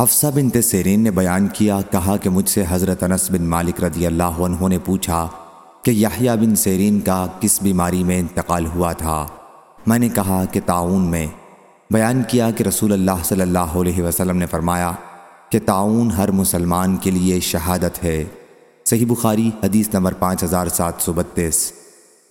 حفصہ بنت سیرین نے بیان کیا، کہا کہ مجھ سے حضرت انس بن مالک رضی اللہ عنہ نے پوچھا کہ یحییٰ بن سیرین کا کس بیماری میں انتقال ہوا تھا؟ میں نے کہا کہ تعاون میں۔ بیان کیا کہ رسول اللہ صلی اللہ علیہ وسلم نے فرمایا کہ تعاون ہر مسلمان کے لیے شہادت ہے۔ صحیح بخاری، حدیث نمبر پانچ ہزار سات سو بتیس۔